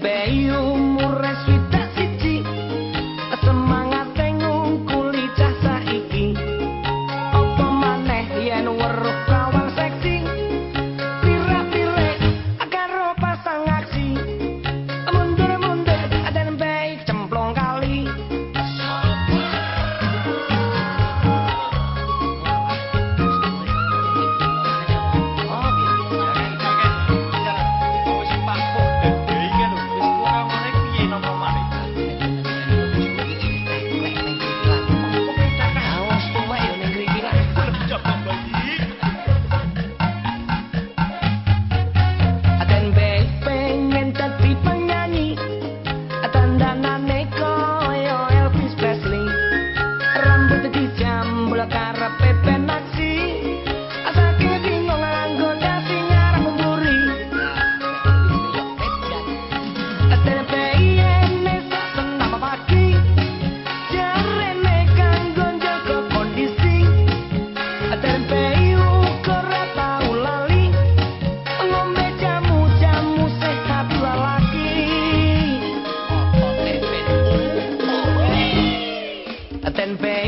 bang.